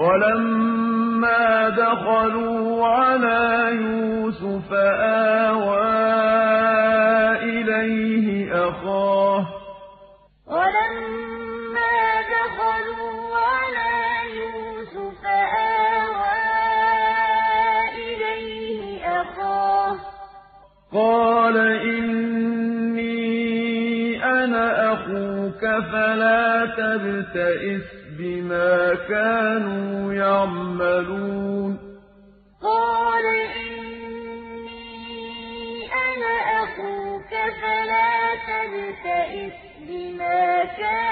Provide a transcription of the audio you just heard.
وَلَمَّا دَخَلُوا عَلَىٰ يُوسُفَ آوَىٰ إِلَيْهِ أَخَاهُ ۖ. قَالَ أَنَا أَخُوكَ فَلَا تَبْتَئِسْ بِمَا كَانُوا يَعْمَلُونَ. قَالَ إِنِّي أَنَا أَخُوكَ فَلَا تَبْتَئِسْ بِمَا كَانُوا